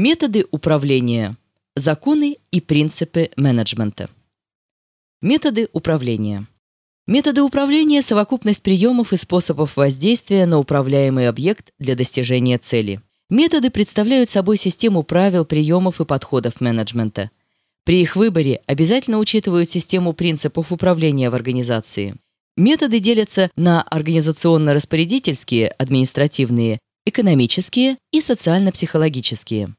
Методы управления. Законы и принципы менеджмента. Методы управления. Методы управления – совокупность приемов и способов воздействия на управляемый объект для достижения цели. Методы представляют собой систему правил, приемов и подходов менеджмента. При их выборе обязательно учитывают систему принципов управления в организации. Методы делятся на организационно-распорядительские, административные, экономические и социально-психологические.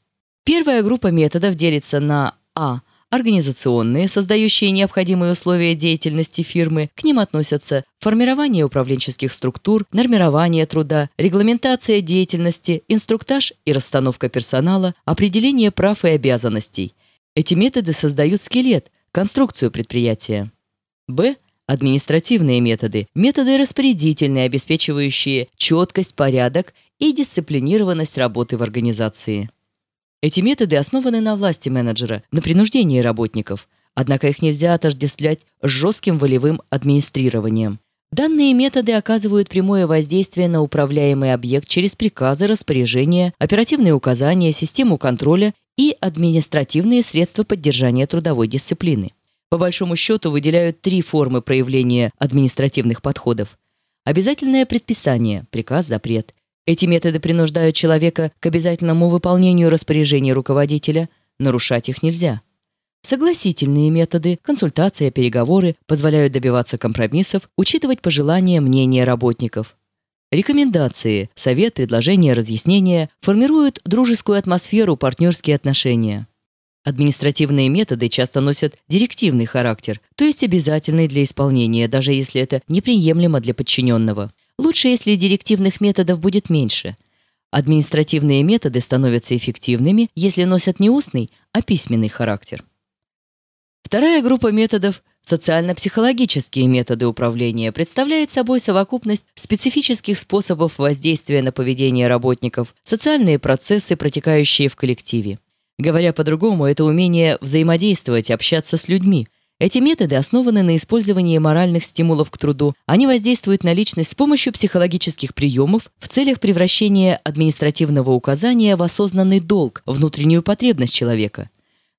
Первая группа методов делится на а. Организационные, создающие необходимые условия деятельности фирмы, к ним относятся формирование управленческих структур, нормирование труда, регламентация деятельности, инструктаж и расстановка персонала, определение прав и обязанностей. Эти методы создают скелет, конструкцию предприятия. Б. Административные методы – методы распорядительные, обеспечивающие четкость, порядок и дисциплинированность работы в организации. Эти методы основаны на власти менеджера, на принуждении работников, однако их нельзя отождествлять с жестким волевым администрированием. Данные методы оказывают прямое воздействие на управляемый объект через приказы, распоряжения, оперативные указания, систему контроля и административные средства поддержания трудовой дисциплины. По большому счету выделяют три формы проявления административных подходов. Обязательное предписание, приказ, запрет. Эти методы принуждают человека к обязательному выполнению распоряжений руководителя, нарушать их нельзя. Согласительные методы, консультация, переговоры позволяют добиваться компромиссов, учитывать пожелания, мнения работников. Рекомендации, совет, предложения, разъяснения формируют дружескую атмосферу, партнерские отношения. Административные методы часто носят директивный характер, то есть обязательный для исполнения, даже если это неприемлемо для подчиненного. Лучше, если директивных методов будет меньше. Административные методы становятся эффективными, если носят не устный, а письменный характер. Вторая группа методов – социально-психологические методы управления – представляет собой совокупность специфических способов воздействия на поведение работников, социальные процессы, протекающие в коллективе. Говоря по-другому, это умение взаимодействовать, общаться с людьми – эти методы основаны на использовании моральных стимулов к труду. Они воздействуют на личность с помощью психологических приемов в целях превращения административного указания в осознанный долг, внутреннюю потребность человека.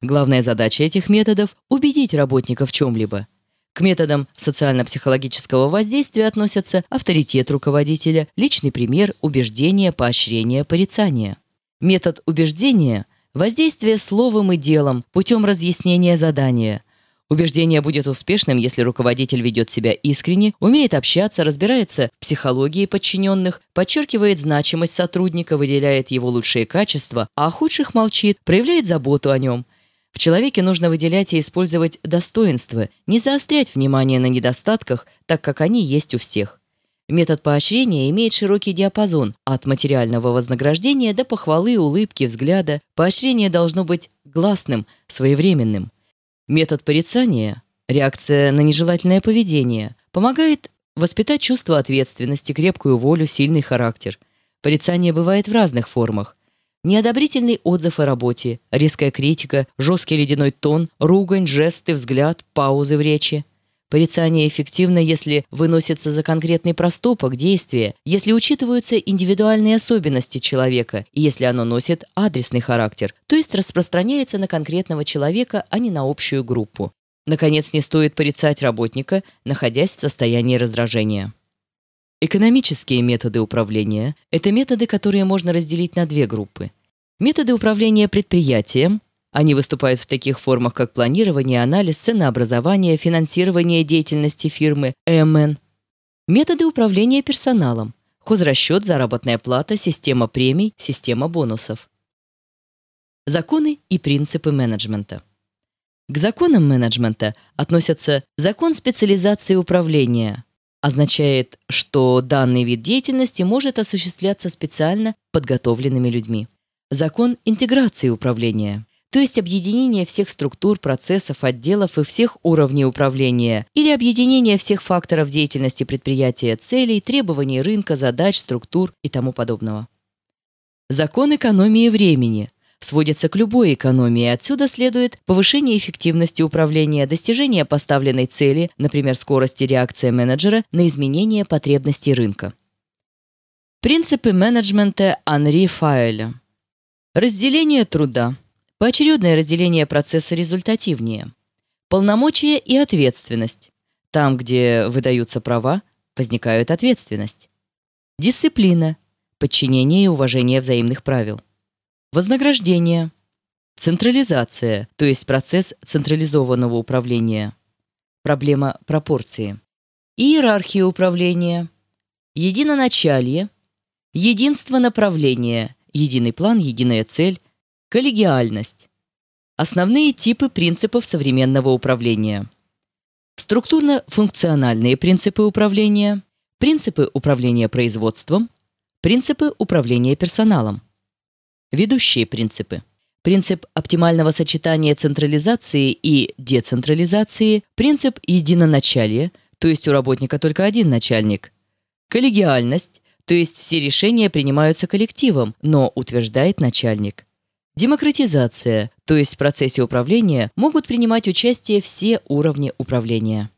Главная задача этих методов – убедить работника в чем-либо. К методам социально-психологического воздействия относятся авторитет руководителя, личный пример, убеждение, поощрение, порицание. Метод убеждения – воздействие словом и делом путем разъяснения задания – Убеждение будет успешным, если руководитель ведет себя искренне, умеет общаться, разбирается в психологии подчиненных, подчеркивает значимость сотрудника, выделяет его лучшие качества, а о худших молчит, проявляет заботу о нем. В человеке нужно выделять и использовать достоинства, не заострять внимание на недостатках, так как они есть у всех. Метод поощрения имеет широкий диапазон от материального вознаграждения до похвалы, улыбки, взгляда. Поощрение должно быть гласным, своевременным. Метод порицания, реакция на нежелательное поведение, помогает воспитать чувство ответственности, крепкую волю, сильный характер. Порицание бывает в разных формах. Неодобрительный отзыв о работе, резкая критика, жесткий ледяной тон, ругань, жесты, взгляд, паузы в речи. Порицание эффективно, если выносится за конкретный проступок, действие, если учитываются индивидуальные особенности человека и если оно носит адресный характер, то есть распространяется на конкретного человека, а не на общую группу. Наконец, не стоит порицать работника, находясь в состоянии раздражения. Экономические методы управления – это методы, которые можно разделить на две группы. Методы управления предприятием – они выступают в таких формах, как планирование, анализ, ценообразование, финансирование деятельности фирмы, ЭМН. Методы управления персоналом. Хозрасчет, заработная плата, система премий, система бонусов. Законы и принципы менеджмента. К законам менеджмента относятся закон специализации управления. Означает, что данный вид деятельности может осуществляться специально подготовленными людьми. Закон интеграции управления то есть объединение всех структур, процессов, отделов и всех уровней управления, или объединение всех факторов деятельности предприятия, целей, требований рынка, задач, структур и тому подобного. Закон экономии времени сводится к любой экономии, отсюда следует повышение эффективности управления, достижение поставленной цели, например, скорости реакции менеджера на изменения потребностей рынка. Принципы менеджмента Анри Файля Разделение труда. Поочередное разделение процесса результативнее. Полномочия и ответственность. Там, где выдаются права, возникает ответственность. Дисциплина. Подчинение и уважение взаимных правил. Вознаграждение. Централизация, то есть процесс централизованного управления. Проблема пропорции. Иерархия управления. Единоначалье. Единство направления. Единый план, единая цель. Коллегиальность. Основные типы принципов современного управления. Структурно-функциональные принципы управления. Принципы управления производством. Принципы управления персоналом. Ведущие принципы. Принцип оптимального сочетания централизации и децентрализации, принцип единоначалия, то есть у работника только один начальник. Коллегиальность, то есть все решения принимаются коллективом, но утверждает начальник. Демократизация, то есть в процессе управления могут принимать участие все уровни управления.